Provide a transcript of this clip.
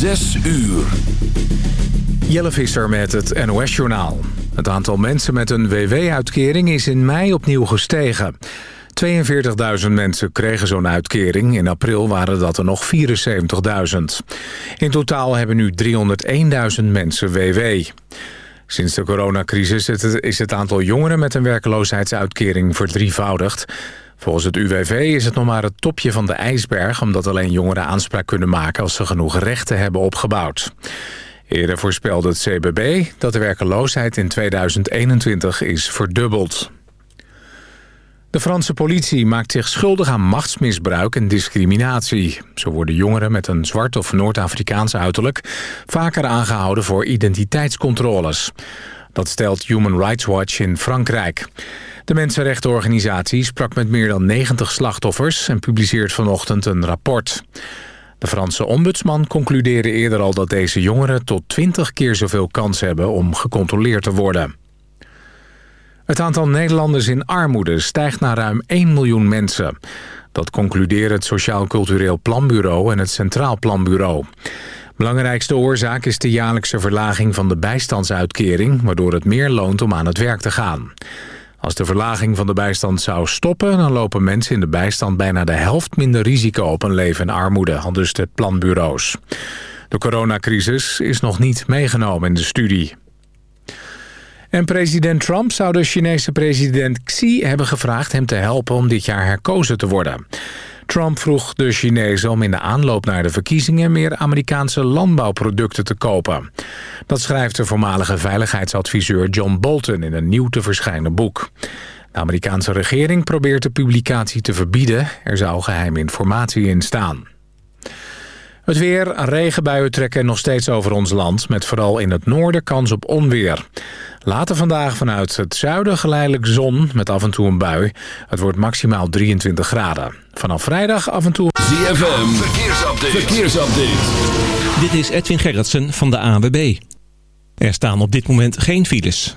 Zes uur. Jelle Visser met het NOS-journaal. Het aantal mensen met een WW-uitkering is in mei opnieuw gestegen. 42.000 mensen kregen zo'n uitkering. In april waren dat er nog 74.000. In totaal hebben nu 301.000 mensen WW. Sinds de coronacrisis is het aantal jongeren met een werkloosheidsuitkering verdrievoudigd. Volgens het UWV is het nog maar het topje van de ijsberg... omdat alleen jongeren aanspraak kunnen maken als ze genoeg rechten hebben opgebouwd. Eerder voorspelde het CBB dat de werkeloosheid in 2021 is verdubbeld. De Franse politie maakt zich schuldig aan machtsmisbruik en discriminatie. Zo worden jongeren met een zwart of Noord-Afrikaans uiterlijk... vaker aangehouden voor identiteitscontroles. Dat stelt Human Rights Watch in Frankrijk. De mensenrechtenorganisatie sprak met meer dan 90 slachtoffers... en publiceert vanochtend een rapport. De Franse ombudsman concludeerde eerder al dat deze jongeren... tot 20 keer zoveel kans hebben om gecontroleerd te worden. Het aantal Nederlanders in armoede stijgt naar ruim 1 miljoen mensen. Dat concluderen het Sociaal Cultureel Planbureau en het Centraal Planbureau. Belangrijkste oorzaak is de jaarlijkse verlaging van de bijstandsuitkering... waardoor het meer loont om aan het werk te gaan. Als de verlaging van de bijstand zou stoppen... dan lopen mensen in de bijstand bijna de helft minder risico op een leven in armoede, al dus de planbureaus. De coronacrisis is nog niet meegenomen in de studie. En president Trump zou de Chinese president Xi hebben gevraagd hem te helpen om dit jaar herkozen te worden. Trump vroeg de Chinezen om in de aanloop naar de verkiezingen meer Amerikaanse landbouwproducten te kopen. Dat schrijft de voormalige veiligheidsadviseur John Bolton in een nieuw te verschijnen boek. De Amerikaanse regering probeert de publicatie te verbieden. Er zou geheime informatie in staan. Het weer, regenbuien trekken nog steeds over ons land... met vooral in het noorden kans op onweer. Later vandaag vanuit het zuiden geleidelijk zon met af en toe een bui. Het wordt maximaal 23 graden. Vanaf vrijdag af en toe... ZFM, verkeersupdate. verkeersupdate. Dit is Edwin Gerritsen van de AWB. Er staan op dit moment geen files.